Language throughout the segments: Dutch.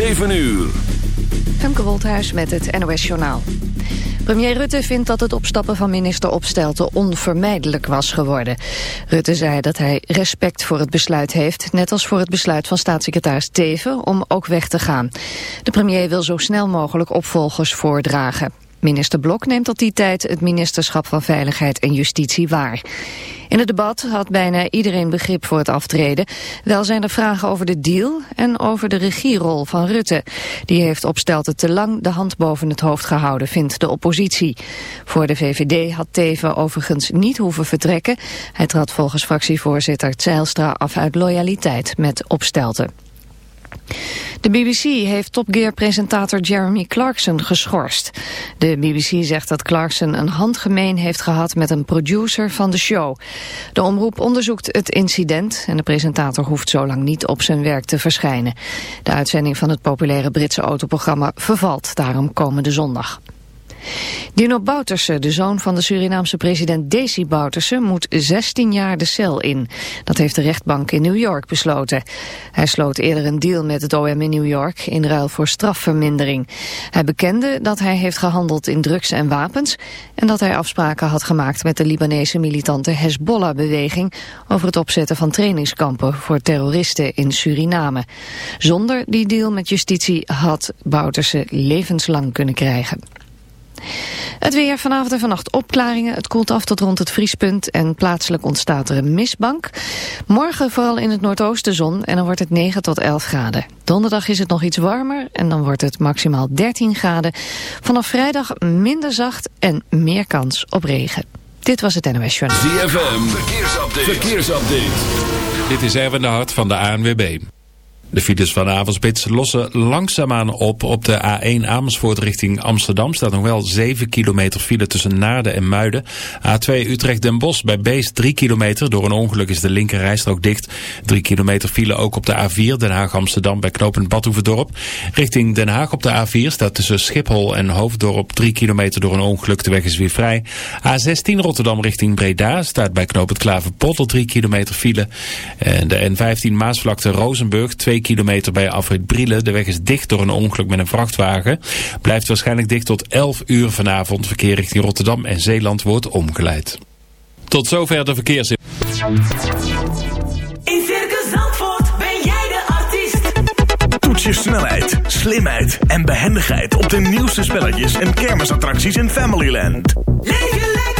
7 uur. Femke Wolthuis met het NOS Journaal. Premier Rutte vindt dat het opstappen van minister Opstelten onvermijdelijk was geworden. Rutte zei dat hij respect voor het besluit heeft, net als voor het besluit van staatssecretaris Teven om ook weg te gaan. De premier wil zo snel mogelijk opvolgers voordragen. Minister Blok neemt tot die tijd het ministerschap van Veiligheid en Justitie waar. In het debat had bijna iedereen begrip voor het aftreden. Wel zijn er vragen over de deal en over de regierol van Rutte. Die heeft opstelte te lang de hand boven het hoofd gehouden, vindt de oppositie. Voor de VVD had Teven overigens niet hoeven vertrekken. Hij trad volgens fractievoorzitter Zijlstra af uit loyaliteit met opstelten. De BBC heeft Top Gear-presentator Jeremy Clarkson geschorst. De BBC zegt dat Clarkson een handgemeen heeft gehad met een producer van de show. De omroep onderzoekt het incident en de presentator hoeft zo lang niet op zijn werk te verschijnen. De uitzending van het populaire Britse autoprogramma vervalt daarom komende zondag. Dino Bouterse, de zoon van de Surinaamse president Desi Bouterse, moet 16 jaar de cel in. Dat heeft de rechtbank in New York besloten. Hij sloot eerder een deal met het OM in New York in ruil voor strafvermindering. Hij bekende dat hij heeft gehandeld in drugs en wapens en dat hij afspraken had gemaakt met de Libanese militante Hezbollah-beweging over het opzetten van trainingskampen voor terroristen in Suriname. Zonder die deal met justitie had Bouterse levenslang kunnen krijgen. Het weer vanavond en vannacht opklaringen. Het koelt af tot rond het vriespunt en plaatselijk ontstaat er een mistbank. Morgen vooral in het noordoosten zon en dan wordt het 9 tot 11 graden. Donderdag is het nog iets warmer en dan wordt het maximaal 13 graden. Vanaf vrijdag minder zacht en meer kans op regen. Dit was het NOS Journal. ZFM, verkeersupdate. verkeersupdate. Dit is Erwin de Hart van de ANWB. De files van Avondspits lossen langzaamaan op op de A1 Amersfoort richting Amsterdam. Staat nog wel 7 kilometer file tussen Naarden en Muiden. A2 Utrecht-Den Bosch bij Beest 3 kilometer. Door een ongeluk is de linker rijstrook dicht. 3 kilometer file ook op de A4 Den Haag-Amsterdam bij knooppunt Badhoevedorp. Richting Den Haag op de A4 staat tussen Schiphol en Hoofddorp 3 kilometer door een ongeluk. De weg is weer vrij. A16 Rotterdam richting Breda staat bij knooppunt Klaverpottel 3 kilometer file. En de N15 Maasvlakte Rozenburg 2 kilometer bij afrit Brielen. De weg is dicht door een ongeluk met een vrachtwagen. Blijft waarschijnlijk dicht tot 11 uur vanavond. Verkeer richting Rotterdam en Zeeland wordt omgeleid. Tot zover de verkeers. In Circus Zandvoort ben jij de artiest. Toets je snelheid, slimheid en behendigheid op de nieuwste spelletjes en kermisattracties in Familyland. Leef je lekker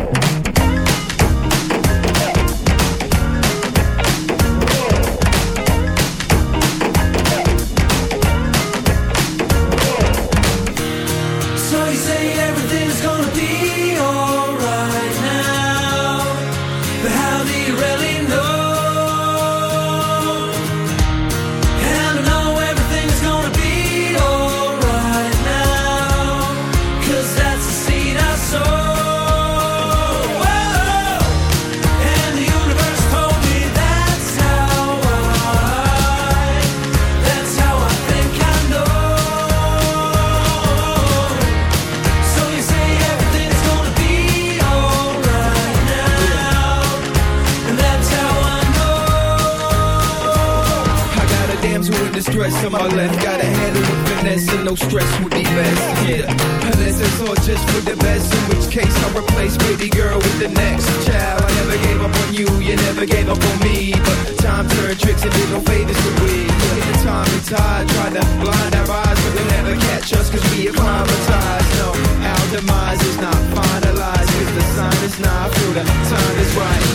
be. No, our demise is not finalized. Cause the sign is not through, the time is right.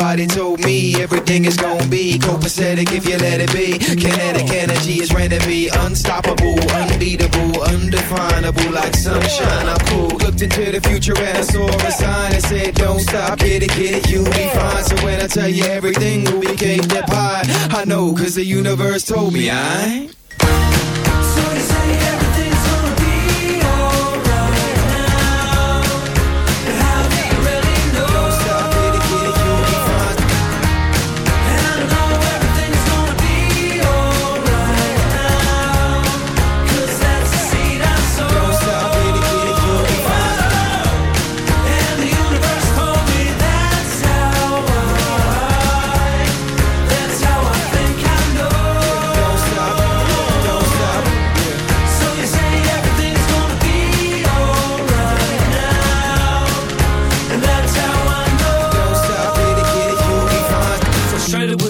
Somebody told me everything is gonna be copacetic if you let it be. Kinetic energy is ready to be unstoppable, unbeatable, undefinable, like sunshine. I cool. Looked into the future and I saw a sign that said, Don't stop, get it, get it, you'll be fine. So when I tell you everything, we came that pie, I know, cause the universe told me I.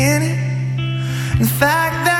in. In fact, that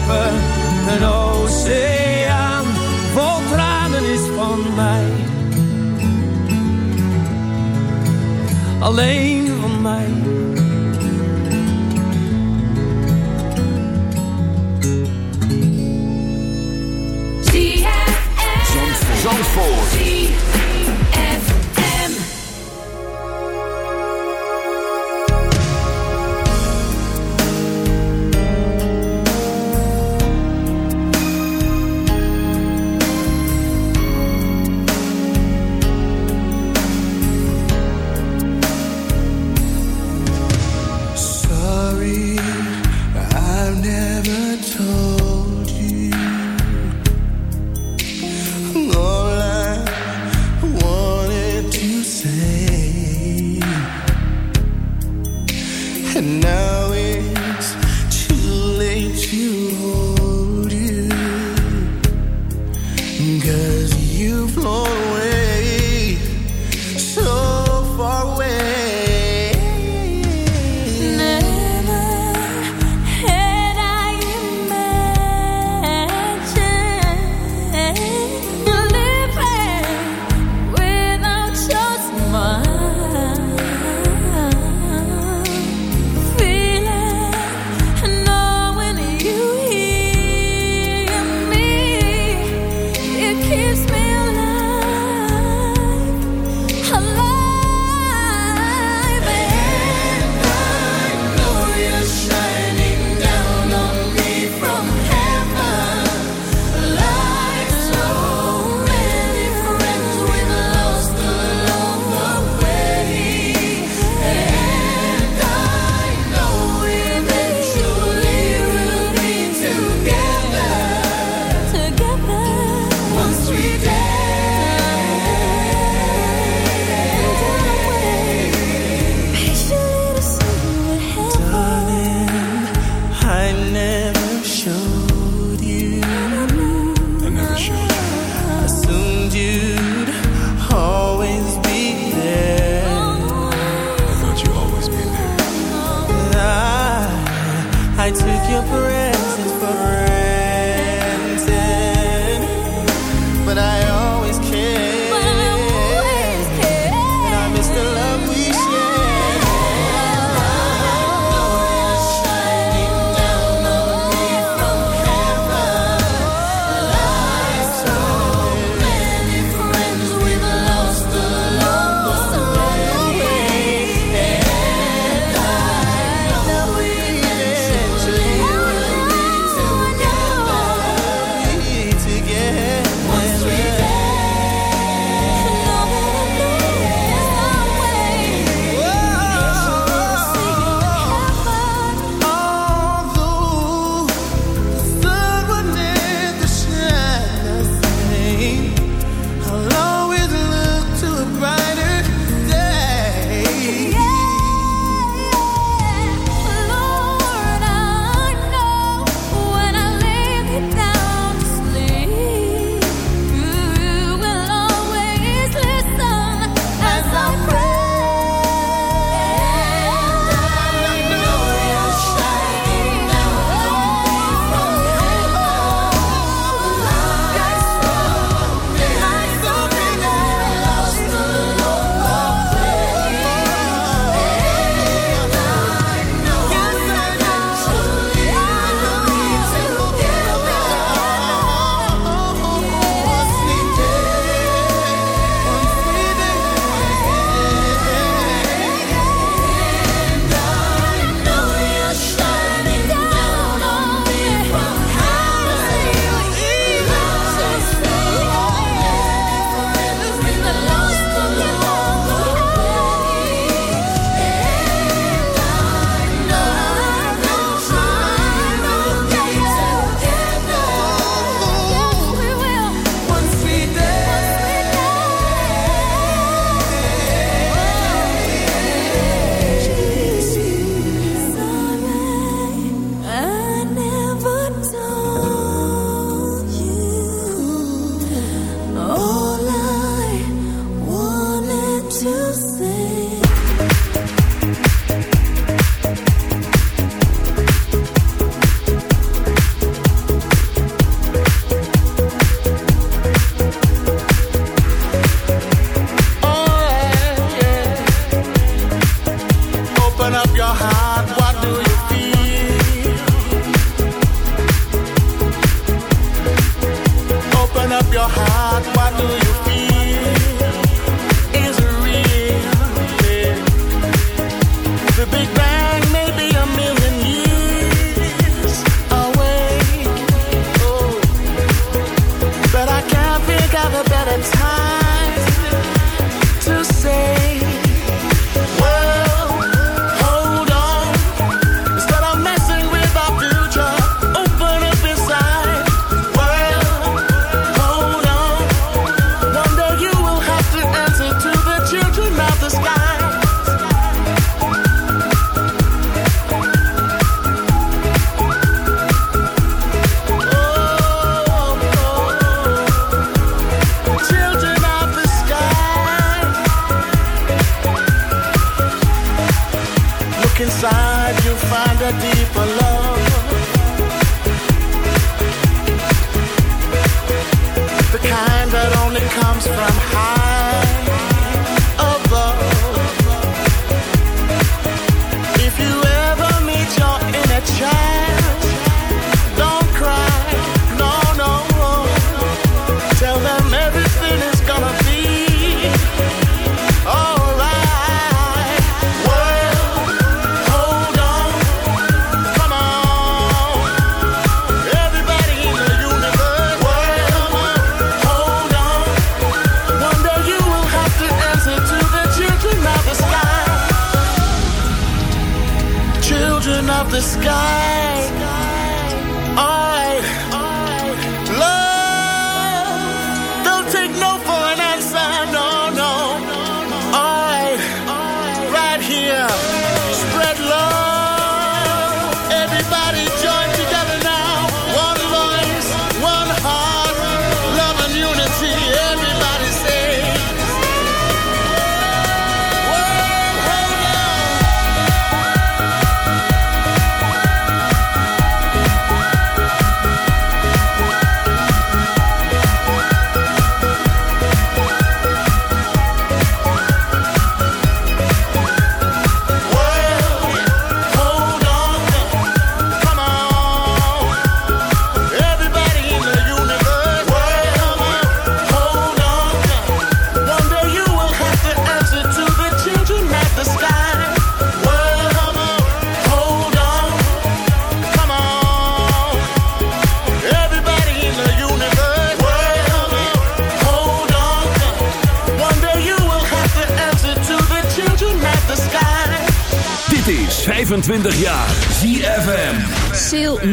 schepen. Een oceaan vol tranen is van mij. Alleen van mij. Zandvoort.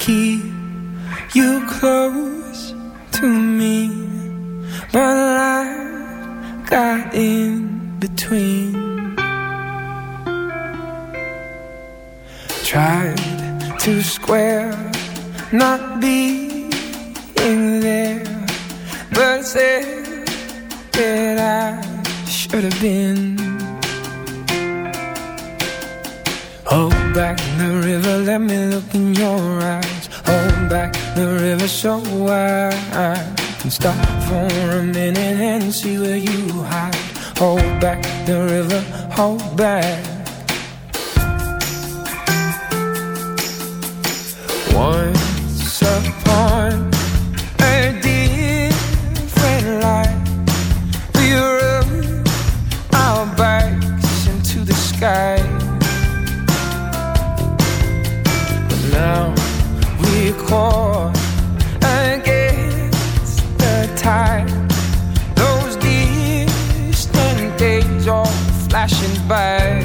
keep you close to me, but life got in between. Tried to square not being there, but said that I should have been. Hold back the river, let me look in your eyes back the river so wide. And stop for a minute and see where you hide. Hold back the river, hold back. Once upon a different life We rode our bikes into the sky. bij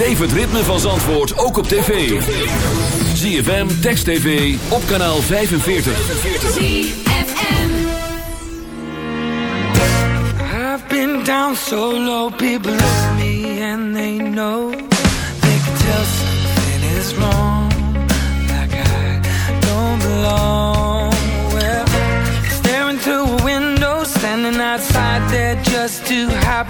Beleef het ritme van Zandvoort ook op tv. ZFM, Text TV, op kanaal 45. ZFM I've been down so low, people love me and they know. They can tell something is wrong, like I don't belong. Well, staring through a window, standing outside there just to happy.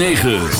9.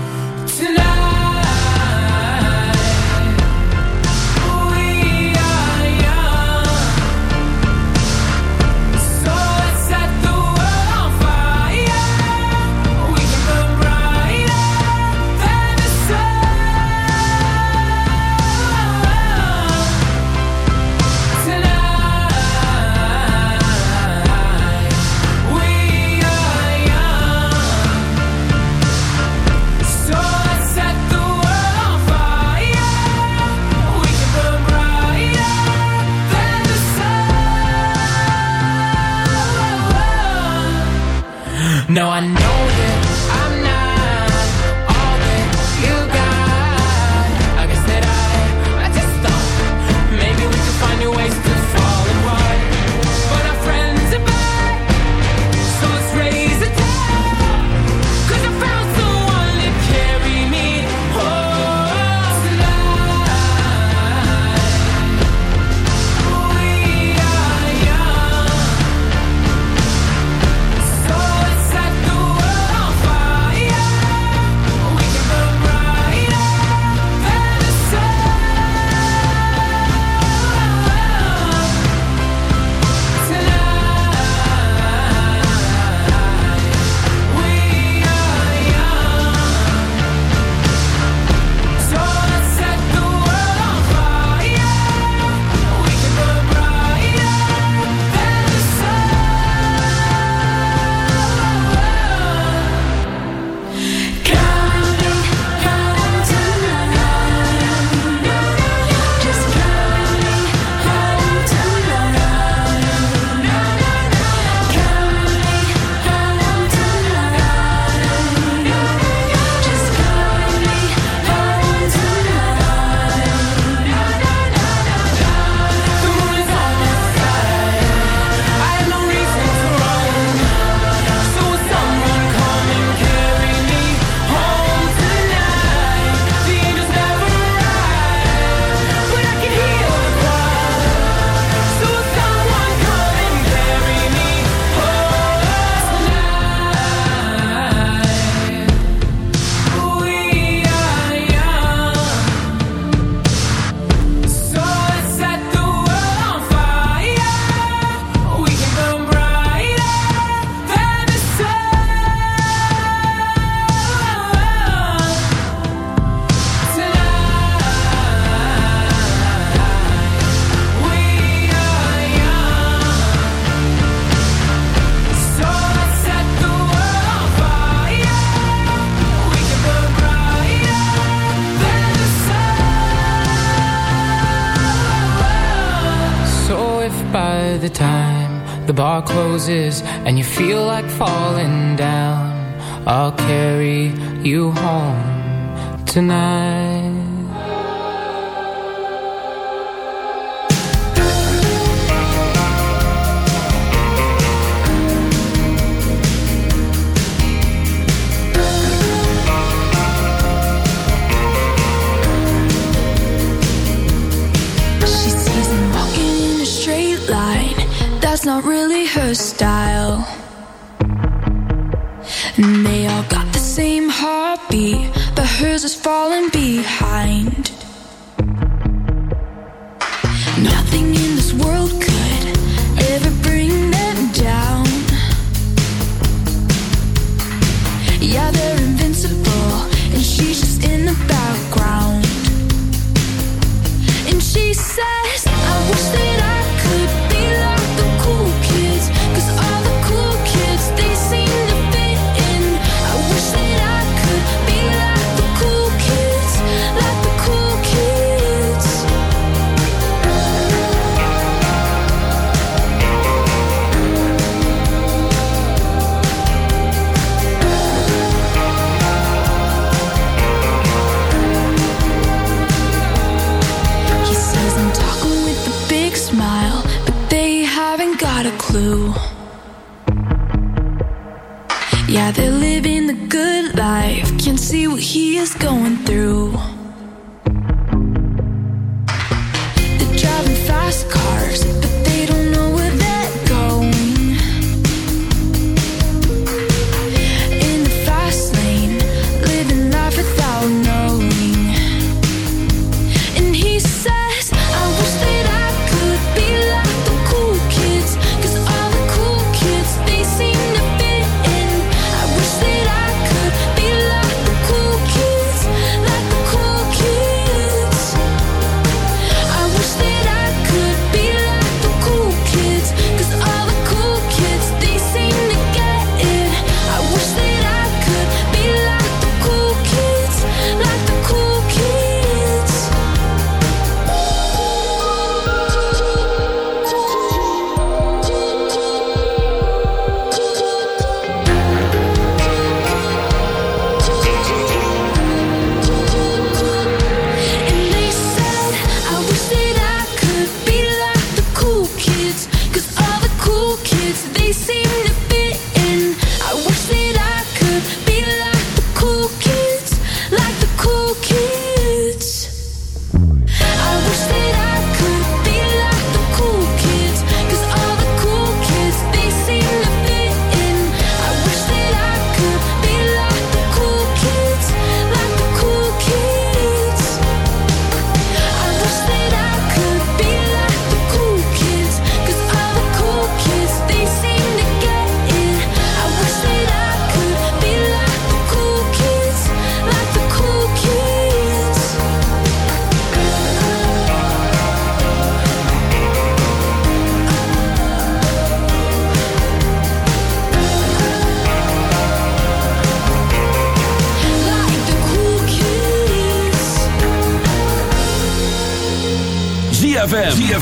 is.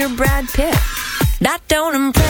you're Brad Pitt. That don't impress